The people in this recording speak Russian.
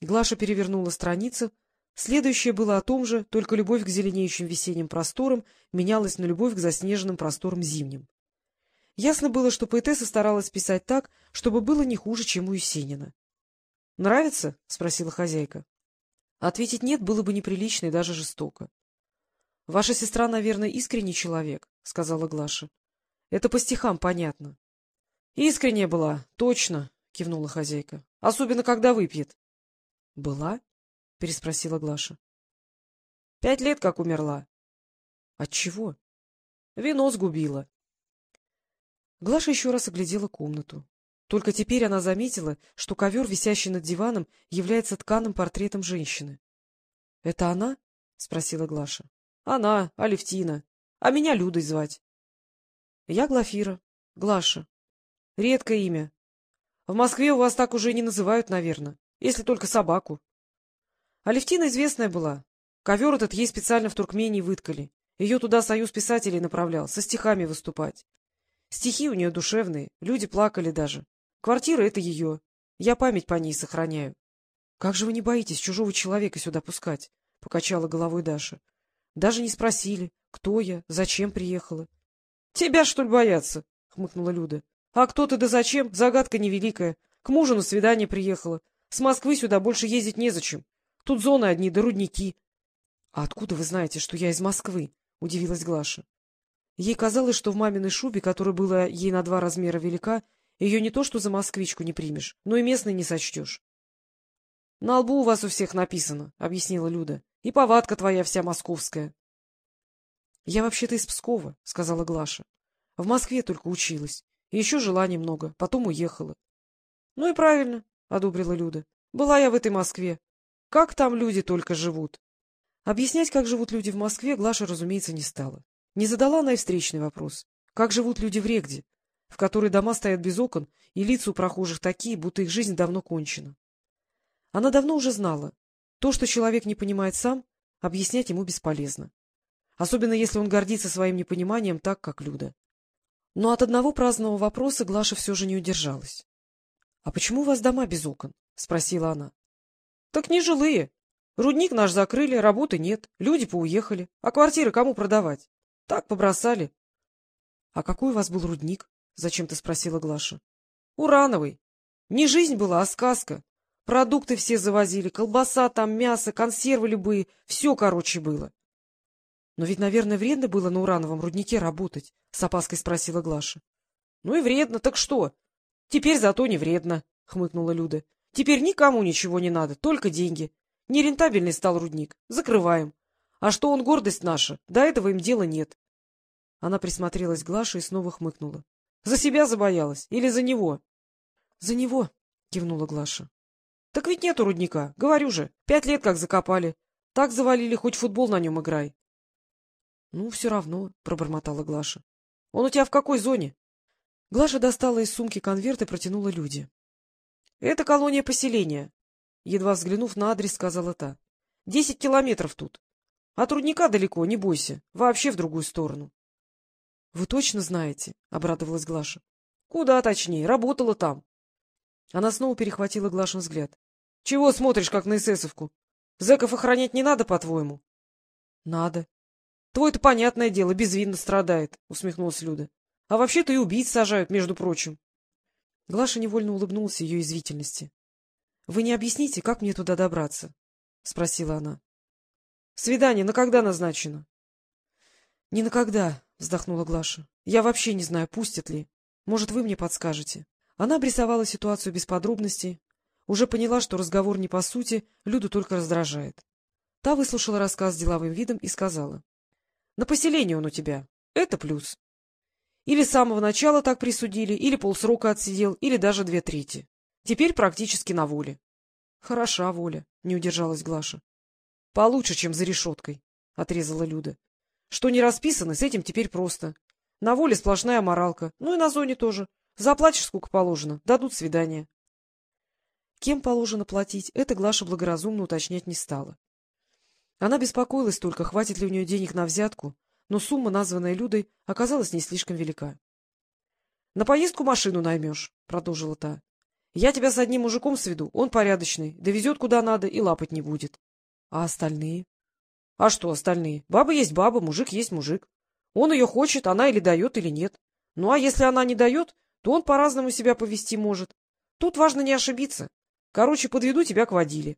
Глаша перевернула страницу. Следующее было о том же, только любовь к зеленеющим весенним просторам менялась на любовь к заснеженным просторам зимним. Ясно было, что поэтесса старалась писать так, чтобы было не хуже, чем у Есенина. — Нравится? — спросила хозяйка. Ответить «нет» было бы неприлично и даже жестоко. — Ваша сестра, наверное, искренний человек, — сказала Глаша. — Это по стихам понятно. — Искренняя была, точно, — кивнула хозяйка. — Особенно, когда выпьет. — Была? — переспросила Глаша. — Пять лет как умерла. — От чего? — Вино сгубило. Глаша еще раз оглядела комнату. Только теперь она заметила, что ковер, висящий над диваном, является тканым портретом женщины. — Это она? — спросила Глаша. — Она, Алевтина. А меня Людой звать. — Я Глафира. Глаша. Редкое имя. В Москве у вас так уже не называют, наверное, если только собаку. Алевтина известная была. Ковер этот ей специально в Туркмении выткали. Ее туда союз писателей направлял, со стихами выступать. Стихи у нее душевные, люди плакали даже. Квартира — это ее. Я память по ней сохраняю. — Как же вы не боитесь чужого человека сюда пускать? — покачала головой Даша. — Даже не спросили, кто я, зачем приехала. — Тебя, что ли, бояться? — хмыкнула Люда. — А кто ты да зачем? Загадка невеликая. К мужу на свидание приехала. С Москвы сюда больше ездить незачем. Тут зоны одни да рудники. — А откуда вы знаете, что я из Москвы? — удивилась Глаша. Ей казалось, что в маминой шубе, которая была ей на два размера велика, ее не то что за москвичку не примешь, но и местной не сочтешь. — На лбу у вас у всех написано, — объяснила Люда. — И повадка твоя вся московская. — Я вообще-то из Пскова, — сказала Глаша. — В Москве только училась. Еще жила немного, потом уехала. — Ну и правильно, — одобрила Люда. — Была я в этой Москве. Как там люди только живут? Объяснять, как живут люди в Москве, Глаша, разумеется, не стала. Не задала она и встречный вопрос. Как живут люди в Регде? в которой дома стоят без окон, и лица у прохожих такие, будто их жизнь давно кончена. Она давно уже знала, то, что человек не понимает сам, объяснять ему бесполезно. Особенно если он гордится своим непониманием так, как Люда. Но от одного праздного вопроса Глаша все же не удержалась. — А почему у вас дома без окон? — спросила она. — Так не жилые. Рудник наш закрыли, работы нет, люди поуехали. А квартиры кому продавать? Так побросали. — А какой у вас был рудник? — зачем-то спросила Глаша. — Урановый. Не жизнь была, а сказка. Продукты все завозили, колбаса там, мясо, консервы любые, все, короче, было. — Но ведь, наверное, вредно было на урановом руднике работать, — с опаской спросила Глаша. — Ну и вредно, так что? Теперь зато не вредно, — хмыкнула Люда. — Теперь никому ничего не надо, только деньги. Нерентабельный стал рудник. Закрываем. А что он гордость наша, до этого им дела нет. Она присмотрелась к Глаше и снова хмыкнула. За себя забоялась или за него? — За него, — кивнула Глаша. — Так ведь нету рудника. Говорю же, пять лет как закопали. Так завалили, хоть футбол на нем играй. — Ну, все равно, — пробормотала Глаша. — Он у тебя в какой зоне? Глаша достала из сумки конверт и протянула люди. — Это колония поселения. Едва взглянув на адрес, сказала та. — Десять километров тут. От рудника далеко, не бойся. Вообще в другую сторону. — Вы точно знаете? — обрадовалась Глаша. — Куда точнее? Работала там. Она снова перехватила Глашин взгляд. — Чего смотришь, как на эсэсовку? Зэков охранять не надо, по-твоему? — Надо. — Твой-то, понятное дело, безвинно страдает, — усмехнулась Люда. — А вообще-то и убийц сажают, между прочим. Глаша невольно улыбнулась ее извительности. — Вы не объясните, как мне туда добраться? — спросила она. — Свидание на когда назначено? — Не на когда, — вздохнула Глаша. — Я вообще не знаю, пустят ли. Может, вы мне подскажете? Она обрисовала ситуацию без подробностей. Уже поняла, что разговор не по сути, Люду только раздражает. Та выслушала рассказ с деловым видом и сказала. — На поселение он у тебя. Это плюс. Или с самого начала так присудили, или полсрока отсидел, или даже две трети. Теперь практически на воле. — Хороша воля, — не удержалась Глаша. — Получше, чем за решеткой, — отрезала Люда. Что не расписано, с этим теперь просто. На воле сплошная моралка. Ну и на зоне тоже. Заплатишь сколько положено, дадут свидание. Кем положено платить, это Глаша благоразумно уточнять не стала. Она беспокоилась только, хватит ли у нее денег на взятку, но сумма, названная Людой, оказалась не слишком велика. — На поездку машину наймешь, — продолжила та. — Я тебя с одним мужиком сведу, он порядочный, довезет куда надо и лапать не будет. А остальные? А что остальные? Баба есть баба, мужик есть мужик. Он ее хочет, она или дает, или нет. Ну, а если она не дает, то он по-разному себя повести может. Тут важно не ошибиться. Короче, подведу тебя к водиле.